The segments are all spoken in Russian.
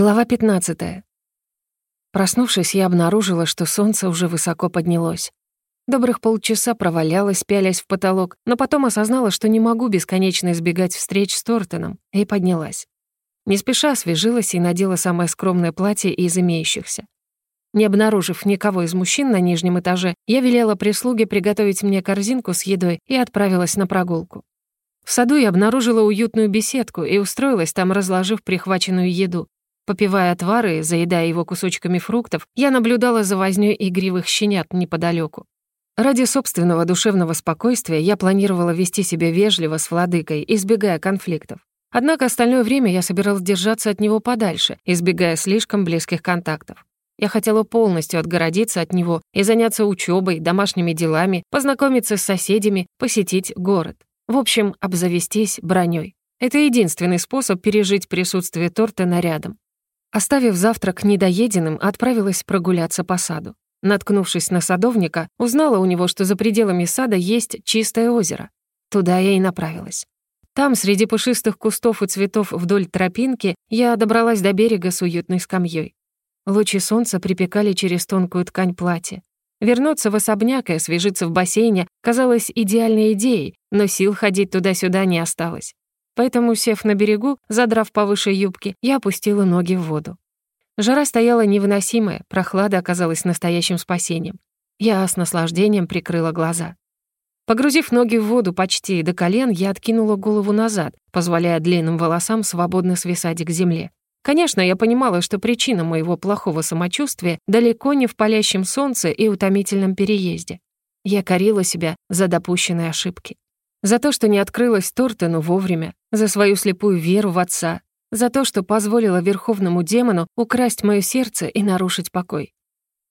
Глава 15. Проснувшись, я обнаружила, что солнце уже высоко поднялось. Добрых полчаса провалялась, пялясь в потолок, но потом осознала, что не могу бесконечно избегать встреч с Тортоном, и поднялась. Не спеша освежилась и надела самое скромное платье из имеющихся. Не обнаружив никого из мужчин на нижнем этаже, я велела прислуге приготовить мне корзинку с едой и отправилась на прогулку. В саду я обнаружила уютную беседку и устроилась там, разложив прихваченную еду, Попивая отвары, заедая его кусочками фруктов, я наблюдала за вознёй игривых щенят неподалеку. Ради собственного душевного спокойствия я планировала вести себя вежливо с владыкой, избегая конфликтов. Однако остальное время я собиралась держаться от него подальше, избегая слишком близких контактов. Я хотела полностью отгородиться от него и заняться учебой, домашними делами, познакомиться с соседями, посетить город. В общем, обзавестись броней. Это единственный способ пережить присутствие торта рядом. Оставив завтрак недоеденным, отправилась прогуляться по саду. Наткнувшись на садовника, узнала у него, что за пределами сада есть чистое озеро. Туда я и направилась. Там, среди пушистых кустов и цветов вдоль тропинки, я добралась до берега с уютной скамьей. Лучи солнца припекали через тонкую ткань платья. Вернуться в особняк и освежиться в бассейне казалось идеальной идеей, но сил ходить туда-сюда не осталось. Поэтому, сев на берегу, задрав повыше юбки, я опустила ноги в воду. Жара стояла невыносимая, прохлада оказалась настоящим спасением. Я с наслаждением прикрыла глаза. Погрузив ноги в воду почти до колен, я откинула голову назад, позволяя длинным волосам свободно свисать к земле. Конечно, я понимала, что причина моего плохого самочувствия далеко не в палящем солнце и утомительном переезде. Я корила себя за допущенные ошибки. За то, что не открылась Тортену вовремя, за свою слепую веру в отца, за то, что позволила верховному демону украсть моё сердце и нарушить покой.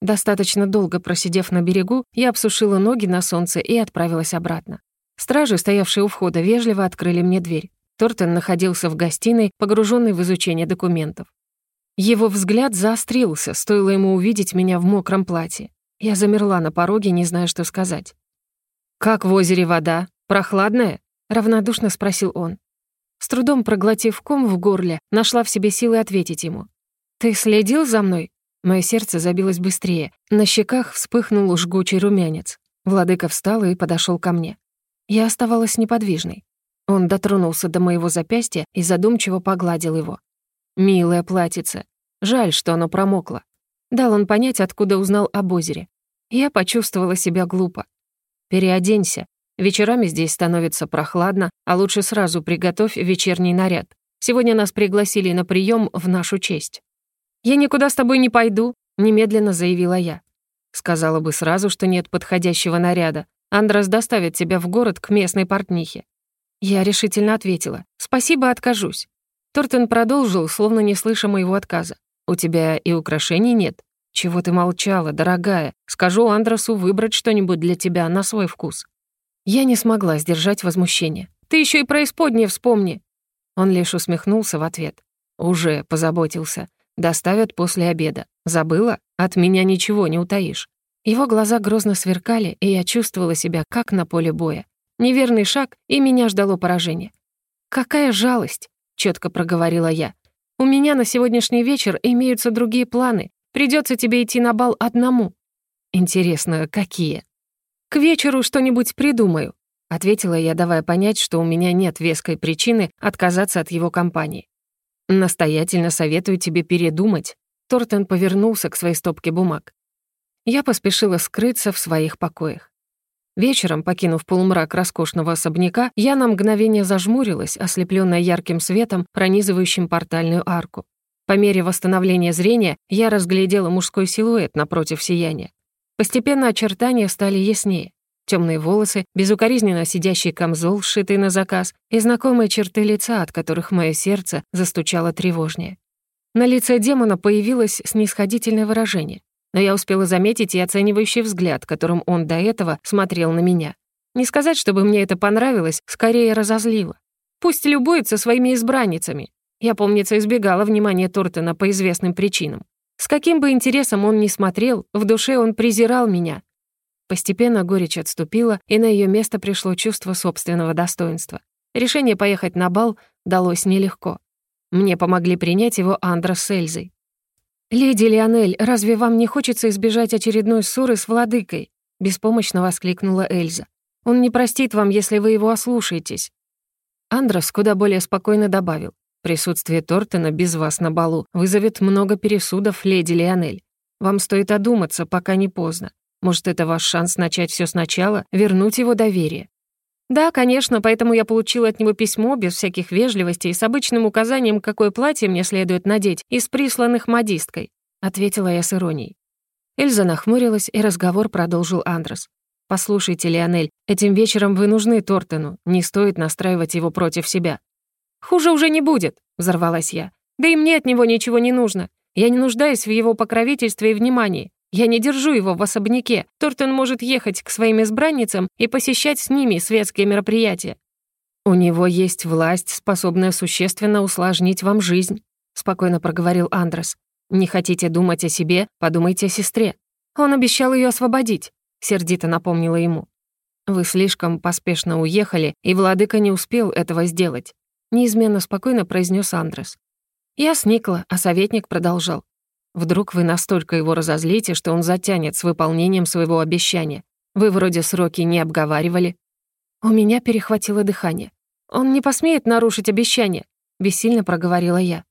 Достаточно долго просидев на берегу, я обсушила ноги на солнце и отправилась обратно. Стражи, стоявшие у входа, вежливо открыли мне дверь. Тортен находился в гостиной, погруженный в изучение документов. Его взгляд заострился, стоило ему увидеть меня в мокром платье. Я замерла на пороге, не зная, что сказать. «Как в озере вода?» «Прохладная?» — равнодушно спросил он. С трудом проглотив ком в горле, нашла в себе силы ответить ему. «Ты следил за мной?» Моё сердце забилось быстрее. На щеках вспыхнул жгучий румянец. Владыка встал и подошёл ко мне. Я оставалась неподвижной. Он дотронулся до моего запястья и задумчиво погладил его. «Милая платьице. Жаль, что оно промокло». Дал он понять, откуда узнал об озере. Я почувствовала себя глупо. «Переоденься», Вечерами здесь становится прохладно, а лучше сразу приготовь вечерний наряд. Сегодня нас пригласили на прием в нашу честь». «Я никуда с тобой не пойду», — немедленно заявила я. Сказала бы сразу, что нет подходящего наряда. Андрес доставит тебя в город к местной портнихе. Я решительно ответила. «Спасибо, откажусь». Тортен продолжил, словно не слыша моего отказа. «У тебя и украшений нет? Чего ты молчала, дорогая? Скажу Андресу выбрать что-нибудь для тебя на свой вкус». Я не смогла сдержать возмущение. «Ты еще и про исподнее вспомни!» Он лишь усмехнулся в ответ. «Уже позаботился. Доставят после обеда. Забыла? От меня ничего не утаишь». Его глаза грозно сверкали, и я чувствовала себя как на поле боя. Неверный шаг, и меня ждало поражение. «Какая жалость!» — четко проговорила я. «У меня на сегодняшний вечер имеются другие планы. Придется тебе идти на бал одному». «Интересно, какие?» «К вечеру что-нибудь придумаю», — ответила я, давая понять, что у меня нет веской причины отказаться от его компании. «Настоятельно советую тебе передумать». Тортен повернулся к своей стопке бумаг. Я поспешила скрыться в своих покоях. Вечером, покинув полумрак роскошного особняка, я на мгновение зажмурилась, ослепленная ярким светом, пронизывающим портальную арку. По мере восстановления зрения я разглядела мужской силуэт напротив сияния. Постепенно очертания стали яснее. Темные волосы, безукоризненно сидящий камзол, сшитый на заказ, и знакомые черты лица, от которых мое сердце застучало тревожнее. На лице демона появилось снисходительное выражение, но я успела заметить и оценивающий взгляд, которым он до этого смотрел на меня. Не сказать, чтобы мне это понравилось, скорее разозлило. Пусть любуется своими избранницами. Я, помнится, избегала внимания Тортона по известным причинам. С каким бы интересом он ни смотрел, в душе он презирал меня. Постепенно горечь отступила, и на ее место пришло чувство собственного достоинства. Решение поехать на бал далось нелегко. Мне помогли принять его Андра с Эльзой. «Леди Лионель, разве вам не хочется избежать очередной ссоры с владыкой?» — беспомощно воскликнула Эльза. «Он не простит вам, если вы его ослушаетесь». Андрос куда более спокойно добавил. «Присутствие Тортона без вас на балу вызовет много пересудов, леди Лионель. Вам стоит одуматься, пока не поздно. Может, это ваш шанс начать все сначала, вернуть его доверие. Да, конечно, поэтому я получила от него письмо без всяких вежливостей с обычным указанием, какое платье мне следует надеть, из присланных модисткой, ответила я с иронией. Эльза нахмурилась, и разговор продолжил Андрес. «Послушайте, Лионель, этим вечером вы нужны Тортену, не стоит настраивать его против себя». «Хуже уже не будет», — взорвалась я. «Да и мне от него ничего не нужно. Я не нуждаюсь в его покровительстве и внимании. Я не держу его в особняке. Тортон может ехать к своим избранницам и посещать с ними светские мероприятия. У него есть власть, способная существенно усложнить вам жизнь, спокойно проговорил Андрес. Не хотите думать о себе, подумайте о сестре. Он обещал ее освободить, сердито напомнила ему. Вы слишком поспешно уехали, и владыка не успел этого сделать, неизменно спокойно произнес Андрес. Я сникла, а советник продолжал. «Вдруг вы настолько его разозлите, что он затянет с выполнением своего обещания. Вы вроде сроки не обговаривали». У меня перехватило дыхание. «Он не посмеет нарушить обещание», — бессильно проговорила я.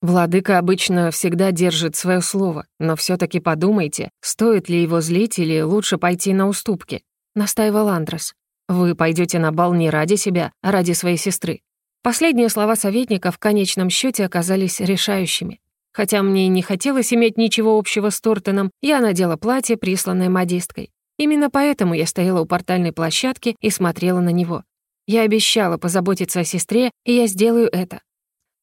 Владыка обычно всегда держит свое слово, но все таки подумайте, стоит ли его злить или лучше пойти на уступки, настаивал Андрес. Вы пойдете на бал не ради себя, а ради своей сестры. Последние слова советника в конечном счете оказались решающими. Хотя мне и не хотелось иметь ничего общего с Тортоном, я надела платье, присланное модисткой. Именно поэтому я стояла у портальной площадки и смотрела на него. Я обещала позаботиться о сестре, и я сделаю это.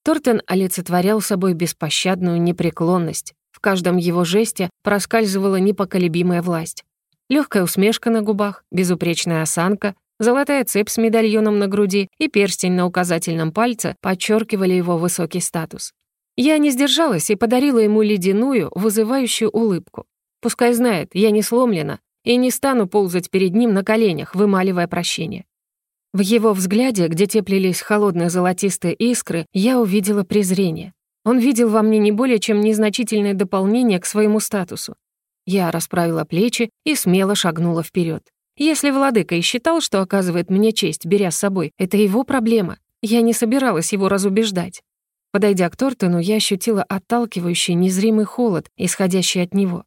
Тортон олицетворял собой беспощадную непреклонность. В каждом его жесте проскальзывала непоколебимая власть. Легкая усмешка на губах, безупречная осанка, Золотая цепь с медальоном на груди и перстень на указательном пальце подчеркивали его высокий статус. Я не сдержалась и подарила ему ледяную, вызывающую улыбку. Пускай знает, я не сломлена и не стану ползать перед ним на коленях, вымаливая прощение. В его взгляде, где теплились холодные золотистые искры, я увидела презрение. Он видел во мне не более чем незначительное дополнение к своему статусу. Я расправила плечи и смело шагнула вперед. Если владыка и считал, что оказывает мне честь, беря с собой, это его проблема. Я не собиралась его разубеждать. Подойдя к Тортону, я ощутила отталкивающий незримый холод, исходящий от него.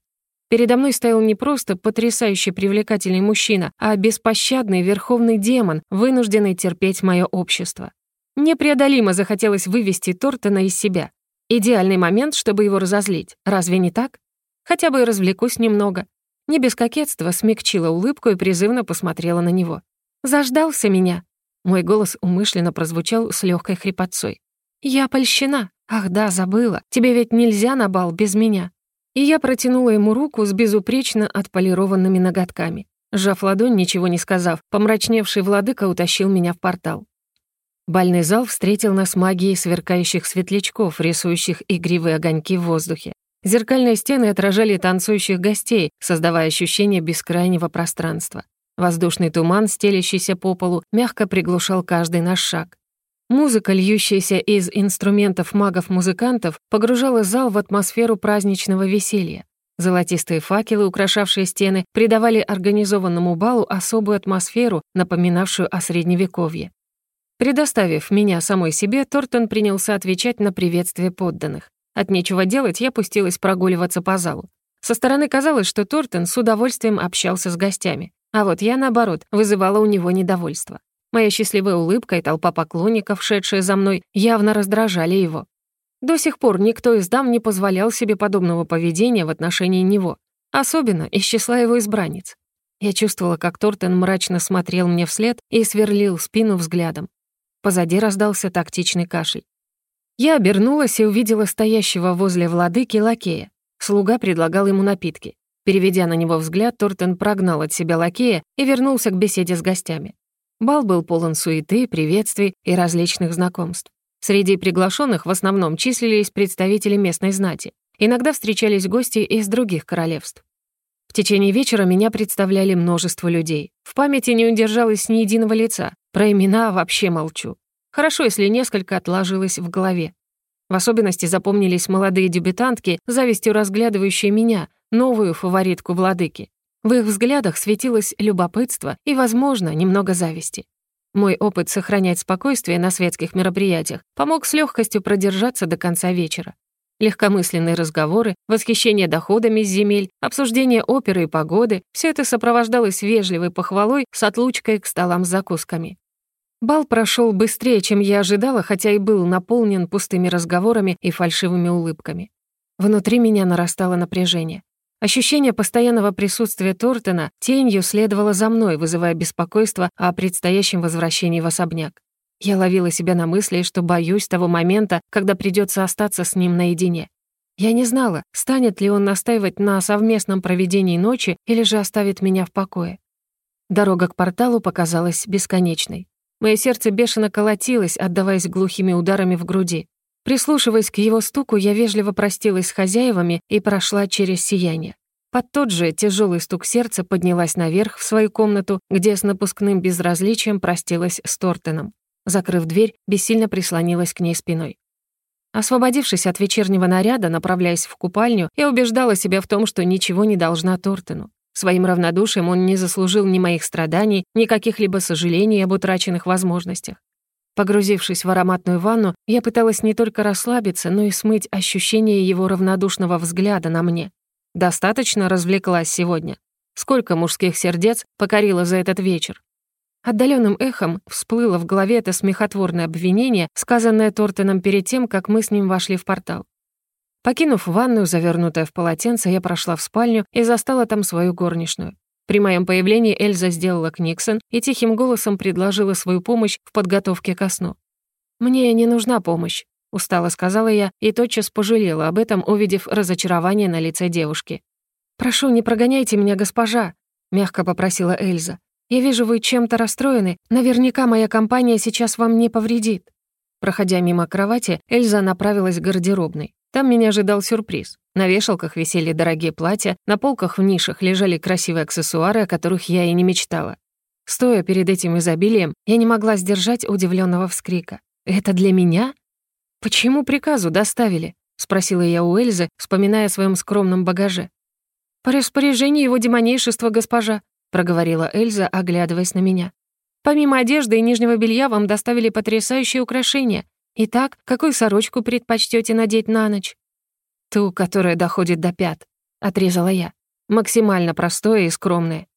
Передо мной стоял не просто потрясающе привлекательный мужчина, а беспощадный верховный демон, вынужденный терпеть мое общество. Непреодолимо захотелось вывести Тортона из себя. Идеальный момент, чтобы его разозлить. Разве не так? Хотя бы развлекусь немного. Не без кокетства смягчила улыбку и призывно посмотрела на него. «Заждался меня!» Мой голос умышленно прозвучал с легкой хрипотцой. «Я польщена! Ах да, забыла! Тебе ведь нельзя на бал без меня!» И я протянула ему руку с безупречно отполированными ноготками. Сжав ладонь, ничего не сказав, помрачневший владыка утащил меня в портал. Бальный зал встретил нас магией сверкающих светлячков, рисующих игривые огоньки в воздухе. Зеркальные стены отражали танцующих гостей, создавая ощущение бескрайнего пространства. Воздушный туман, стелящийся по полу, мягко приглушал каждый наш шаг. Музыка, льющаяся из инструментов магов-музыкантов, погружала зал в атмосферу праздничного веселья. Золотистые факелы, украшавшие стены, придавали организованному балу особую атмосферу, напоминавшую о Средневековье. Предоставив меня самой себе, Тортон принялся отвечать на приветствие подданных. От нечего делать я пустилась прогуливаться по залу. Со стороны казалось, что Тортон с удовольствием общался с гостями, а вот я, наоборот, вызывала у него недовольство. Моя счастливая улыбка и толпа поклонников, шедшая за мной, явно раздражали его. До сих пор никто из дам не позволял себе подобного поведения в отношении него, особенно из числа его избранниц. Я чувствовала, как Тортон мрачно смотрел мне вслед и сверлил спину взглядом. Позади раздался тактичный кашель. Я обернулась и увидела стоящего возле владыки лакея. Слуга предлагал ему напитки. Переведя на него взгляд, Тортен прогнал от себя лакея и вернулся к беседе с гостями. Бал был полон суеты, приветствий и различных знакомств. Среди приглашенных в основном числились представители местной знати. Иногда встречались гости из других королевств. В течение вечера меня представляли множество людей. В памяти не удержалось ни единого лица. Про имена вообще молчу. Хорошо, если несколько отложилось в голове. В особенности запомнились молодые дебютантки, завистью разглядывающие меня, новую фаворитку владыки. В их взглядах светилось любопытство и, возможно, немного зависти. Мой опыт сохранять спокойствие на светских мероприятиях помог с легкостью продержаться до конца вечера. Легкомысленные разговоры, восхищение доходами с земель, обсуждение оперы и погоды — все это сопровождалось вежливой похвалой с отлучкой к столам с закусками. Бал прошел быстрее, чем я ожидала, хотя и был наполнен пустыми разговорами и фальшивыми улыбками. Внутри меня нарастало напряжение. Ощущение постоянного присутствия Тортона тенью следовало за мной, вызывая беспокойство о предстоящем возвращении в особняк. Я ловила себя на мысли, что боюсь того момента, когда придется остаться с ним наедине. Я не знала, станет ли он настаивать на совместном проведении ночи или же оставит меня в покое. Дорога к порталу показалась бесконечной. Мое сердце бешено колотилось, отдаваясь глухими ударами в груди. Прислушиваясь к его стуку, я вежливо простилась с хозяевами и прошла через сияние. Под тот же тяжелый стук сердца поднялась наверх в свою комнату, где с напускным безразличием простилась с Тортеном. Закрыв дверь, бессильно прислонилась к ней спиной. Освободившись от вечернего наряда, направляясь в купальню, я убеждала себя в том, что ничего не должна Тортену. Своим равнодушием он не заслужил ни моих страданий, ни каких-либо сожалений об утраченных возможностях. Погрузившись в ароматную ванну, я пыталась не только расслабиться, но и смыть ощущение его равнодушного взгляда на мне. Достаточно развлеклась сегодня. Сколько мужских сердец покорила за этот вечер. Отдаленным эхом всплыло в голове это смехотворное обвинение, сказанное Тортеном перед тем, как мы с ним вошли в портал. Покинув ванную, завернутая в полотенце, я прошла в спальню и застала там свою горничную. При моем появлении Эльза сделала книксон и тихим голосом предложила свою помощь в подготовке ко сну. «Мне не нужна помощь», — устало сказала я и тотчас пожалела об этом, увидев разочарование на лице девушки. «Прошу, не прогоняйте меня, госпожа», — мягко попросила Эльза. «Я вижу, вы чем-то расстроены. Наверняка моя компания сейчас вам не повредит». Проходя мимо кровати, Эльза направилась к гардеробной. Там меня ожидал сюрприз. На вешалках висели дорогие платья, на полках в нишах лежали красивые аксессуары, о которых я и не мечтала. Стоя перед этим изобилием, я не могла сдержать удивленного вскрика. «Это для меня? Почему приказу доставили?» — спросила я у Эльзы, вспоминая о своем скромном багаже. «По распоряжению его демонейшества, госпожа», — проговорила Эльза, оглядываясь на меня. «Помимо одежды и нижнего белья вам доставили потрясающие украшения, Итак, какую сорочку предпочтете надеть на ночь? Ту, которая доходит до пят, отрезала я. Максимально простое и скромное.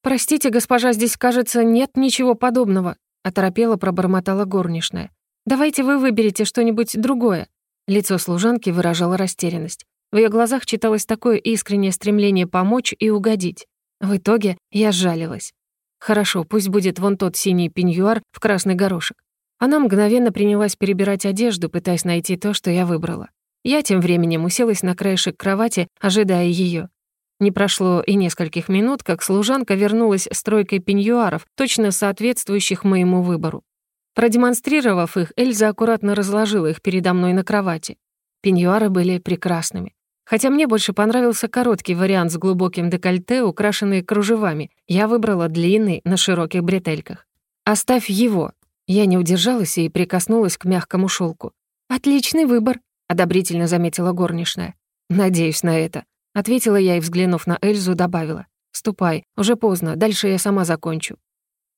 Простите, госпожа, здесь, кажется, нет ничего подобного, оторопела пробормотала горничная. Давайте вы выберете что-нибудь другое. Лицо служанки выражало растерянность. В ее глазах читалось такое искреннее стремление помочь и угодить. В итоге я сжалилась. Хорошо, пусть будет вон тот синий пеньюар в красный горошек. Она мгновенно принялась перебирать одежду, пытаясь найти то, что я выбрала. Я тем временем уселась на краешек кровати, ожидая ее. Не прошло и нескольких минут, как служанка вернулась с тройкой пеньюаров, точно соответствующих моему выбору. Продемонстрировав их, Эльза аккуратно разложила их передо мной на кровати. Пеньюары были прекрасными. Хотя мне больше понравился короткий вариант с глубоким декольте, украшенный кружевами, я выбрала длинный на широких бретельках. «Оставь его», я не удержалась и прикоснулась к мягкому шелку. «Отличный выбор», — одобрительно заметила горничная. «Надеюсь на это», — ответила я и, взглянув на Эльзу, добавила. «Ступай, уже поздно, дальше я сама закончу».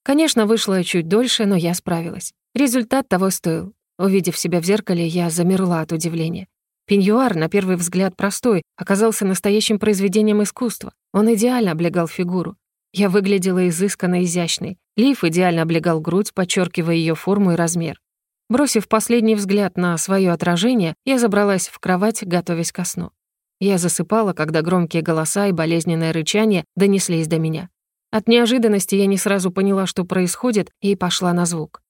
Конечно, вышло чуть дольше, но я справилась. Результат того стоил. Увидев себя в зеркале, я замерла от удивления. Пеньюар, на первый взгляд простой, оказался настоящим произведением искусства. Он идеально облегал фигуру. Я выглядела изысканно изящной. Лиф идеально облегал грудь, подчеркивая ее форму и размер. Бросив последний взгляд на свое отражение, я забралась в кровать, готовясь ко сну. Я засыпала, когда громкие голоса и болезненное рычание донеслись до меня. От неожиданности я не сразу поняла, что происходит, и пошла на звук.